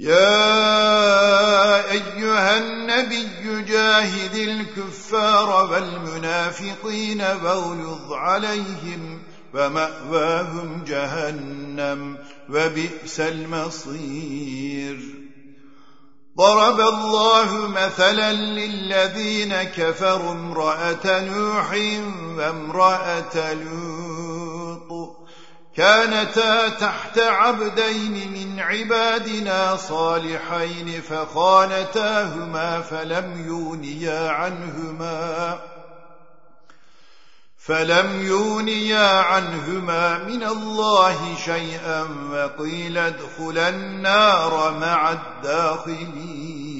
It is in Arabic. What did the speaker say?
يا أيها النبي جاهد الكفار والمنافقين واغلظ عليهم ومأواهم جهنم وبئس المصير. ضرب الله مثلا للذين كفروا امرأة نوح وامرأة لوط. كانتا تحت عبدين من عبادنا صالحين فخانتاهما فلم يونيا عنهما. فلم يونيا عنهما من الله شيئا وقيل ادخل النار مع الداخلين.